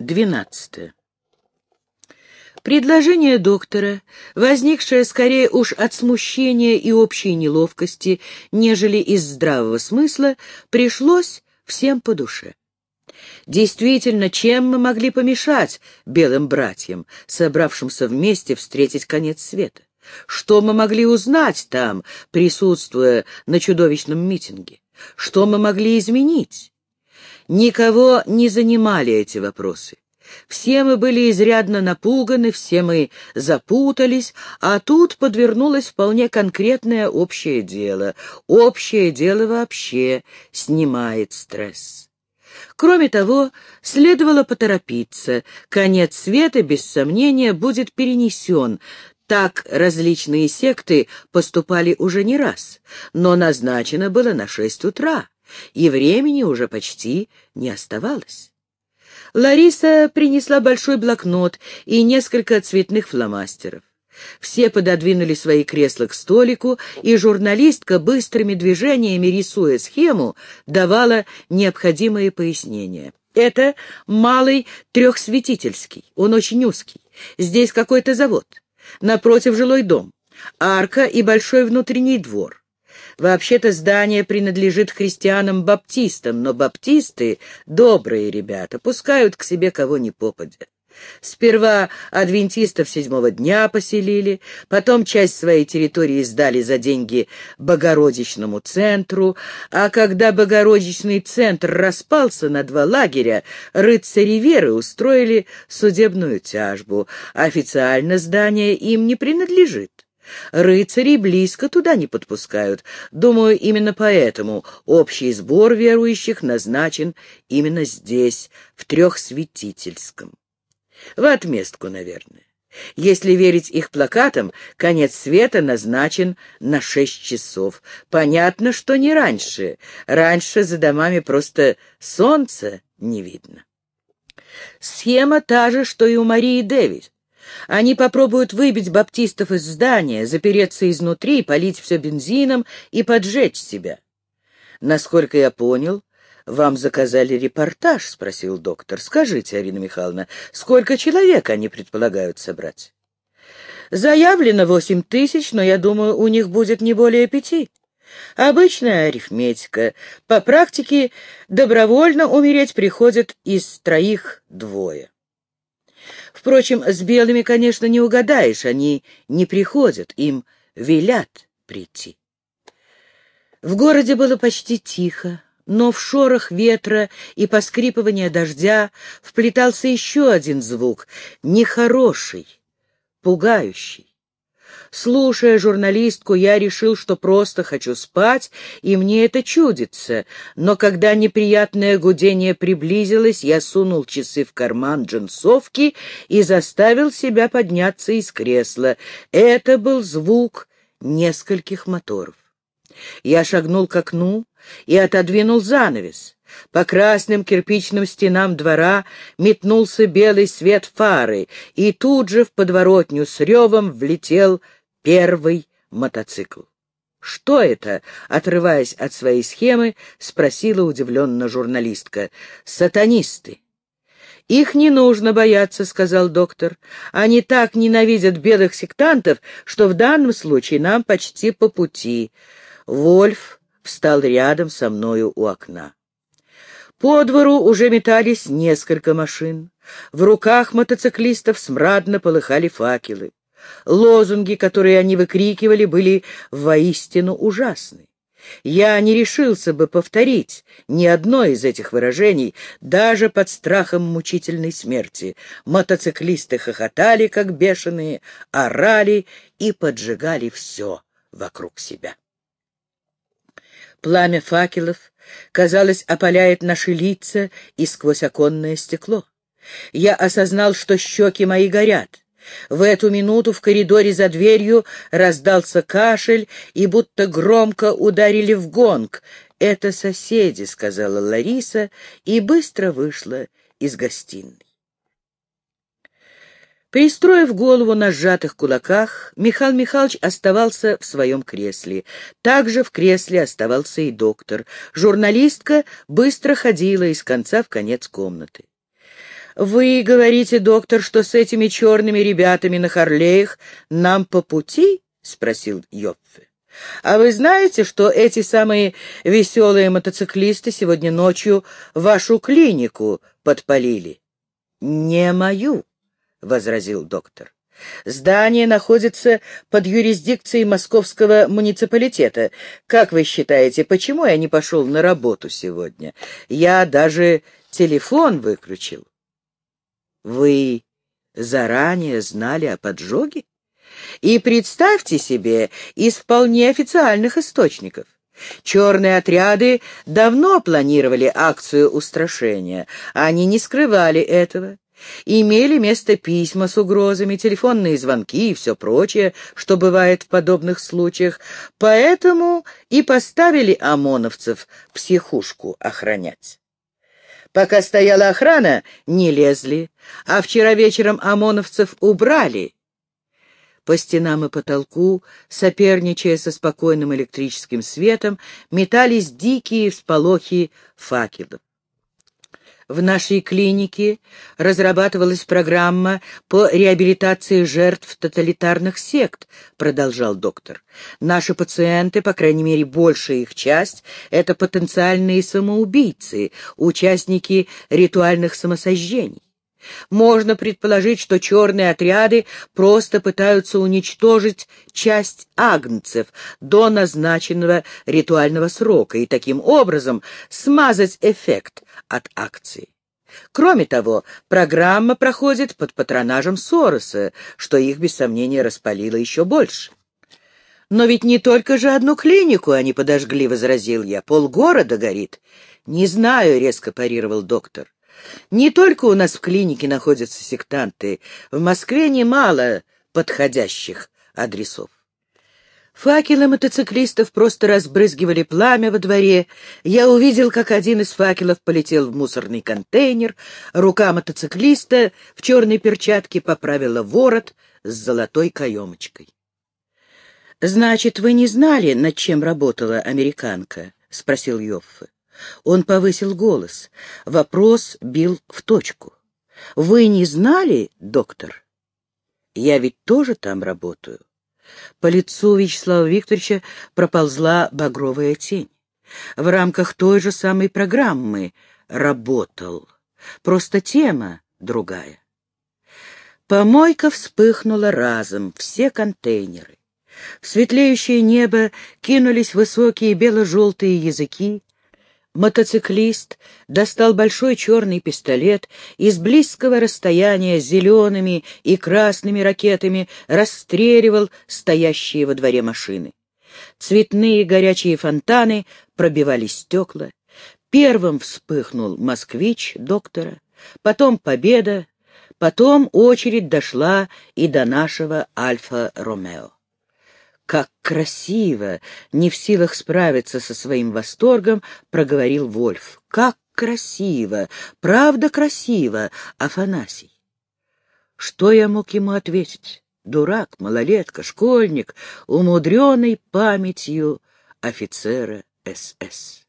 12. Предложение доктора, возникшее скорее уж от смущения и общей неловкости, нежели из здравого смысла, пришлось всем по душе. Действительно, чем мы могли помешать белым братьям, собравшимся вместе встретить конец света? Что мы могли узнать там, присутствуя на чудовищном митинге? Что мы могли изменить? Никого не занимали эти вопросы. Все мы были изрядно напуганы, все мы запутались, а тут подвернулось вполне конкретное общее дело. Общее дело вообще снимает стресс. Кроме того, следовало поторопиться. Конец света, без сомнения, будет перенесен. Так различные секты поступали уже не раз, но назначено было на шесть утра, и времени уже почти не оставалось. Лариса принесла большой блокнот и несколько цветных фломастеров. Все пододвинули свои кресла к столику, и журналистка, быстрыми движениями рисуя схему, давала необходимые пояснения. Это малый трехсветительский, он очень узкий. Здесь какой-то завод. Напротив жилой дом. Арка и большой внутренний двор. Вообще-то здание принадлежит христианам-баптистам, но баптисты — добрые ребята, пускают к себе кого ни попадя. Сперва адвентистов седьмого дня поселили, потом часть своей территории сдали за деньги Богородичному центру, а когда Богородичный центр распался на два лагеря, рыцари веры устроили судебную тяжбу. Официально здание им не принадлежит. Рыцари близко туда не подпускают. Думаю, именно поэтому общий сбор верующих назначен именно здесь, в Трехсветительском. В отместку, наверное. Если верить их плакатам, конец света назначен на шесть часов. Понятно, что не раньше. Раньше за домами просто солнца не видно. Схема та же, что и у Марии Дэвид. Они попробуют выбить баптистов из здания, запереться изнутри, полить все бензином и поджечь себя. Насколько я понял, вам заказали репортаж, — спросил доктор. Скажите, Арина Михайловна, сколько человек они предполагают собрать? Заявлено восемь тысяч, но я думаю, у них будет не более пяти. Обычная арифметика. По практике добровольно умереть приходят из троих двое. Впрочем, с белыми, конечно, не угадаешь, они не приходят, им велят прийти. В городе было почти тихо, но в шорох ветра и поскрипывание дождя вплетался еще один звук, нехороший, пугающий. Слушая журналистку, я решил, что просто хочу спать, и мне это чудится. Но когда неприятное гудение приблизилось, я сунул часы в карман джинсовки и заставил себя подняться из кресла. Это был звук нескольких моторов. Я шагнул к окну и отодвинул занавес. По красным кирпичным стенам двора метнулся белый свет фары, и тут же в подворотню с ревом влетел Первый мотоцикл. «Что это?» — отрываясь от своей схемы, спросила удивленно журналистка. «Сатанисты». «Их не нужно бояться», — сказал доктор. «Они так ненавидят белых сектантов, что в данном случае нам почти по пути». Вольф встал рядом со мною у окна. По двору уже метались несколько машин. В руках мотоциклистов смрадно полыхали факелы. Лозунги, которые они выкрикивали, были воистину ужасны. Я не решился бы повторить ни одно из этих выражений, даже под страхом мучительной смерти. Мотоциклисты хохотали, как бешеные, орали и поджигали все вокруг себя. Пламя факелов, казалось, опаляет наши лица и сквозь оконное стекло. Я осознал, что щеки мои горят. В эту минуту в коридоре за дверью раздался кашель, и будто громко ударили в гонг. «Это соседи», — сказала Лариса, и быстро вышла из гостиной. Пристроив голову на сжатых кулаках, Михаил Михайлович оставался в своем кресле. Также в кресле оставался и доктор. Журналистка быстро ходила из конца в конец комнаты. «Вы говорите, доктор, что с этими черными ребятами на Харлеях нам по пути?» — спросил Йопфе. «А вы знаете, что эти самые веселые мотоциклисты сегодня ночью вашу клинику подпалили?» «Не мою», — возразил доктор. Здание находится под юрисдикцией московского муниципалитета. Как вы считаете, почему я не пошел на работу сегодня? Я даже телефон выключил. Вы заранее знали о поджоге? И представьте себе, из вполне официальных источников. Черные отряды давно планировали акцию устрашения. Они не скрывали этого. Имели место письма с угрозами, телефонные звонки и все прочее, что бывает в подобных случаях, поэтому и поставили ОМОНовцев психушку охранять. Пока стояла охрана, не лезли, а вчера вечером ОМОНовцев убрали. По стенам и потолку, соперничая со спокойным электрическим светом, метались дикие всполохи факелов. В нашей клинике разрабатывалась программа по реабилитации жертв тоталитарных сект, продолжал доктор. Наши пациенты, по крайней мере, большая их часть, это потенциальные самоубийцы, участники ритуальных самосожжений. Можно предположить, что черные отряды просто пытаются уничтожить часть агнцев до назначенного ритуального срока и таким образом смазать эффект от акции. Кроме того, программа проходит под патронажем Сороса, что их, без сомнения, распалило еще больше. «Но ведь не только же одну клинику они подожгли», — возразил я. «Полгорода горит». «Не знаю», — резко парировал доктор. Не только у нас в клинике находятся сектанты, в Москве немало подходящих адресов. Факелы мотоциклистов просто разбрызгивали пламя во дворе. Я увидел, как один из факелов полетел в мусорный контейнер. Рука мотоциклиста в черной перчатке поправила ворот с золотой каемочкой. «Значит, вы не знали, над чем работала американка?» — спросил Йоффе. Он повысил голос. Вопрос бил в точку. «Вы не знали, доктор? Я ведь тоже там работаю». По лицу Вячеслава Викторовича проползла багровая тень. В рамках той же самой программы работал. Просто тема другая. Помойка вспыхнула разом, все контейнеры. В светлеющее небо кинулись высокие бело-желтые языки, Мотоциклист достал большой черный пистолет и с близкого расстояния зелеными и красными ракетами расстреливал стоящие во дворе машины. Цветные горячие фонтаны пробивали стекла. Первым вспыхнул москвич доктора, потом победа, потом очередь дошла и до нашего Альфа-Ромео. «Как красиво!» — не в силах справиться со своим восторгом, проговорил Вольф. «Как красиво! Правда красиво, Афанасий!» Что я мог ему ответить? Дурак, малолетка, школьник, умудренный памятью офицера СС.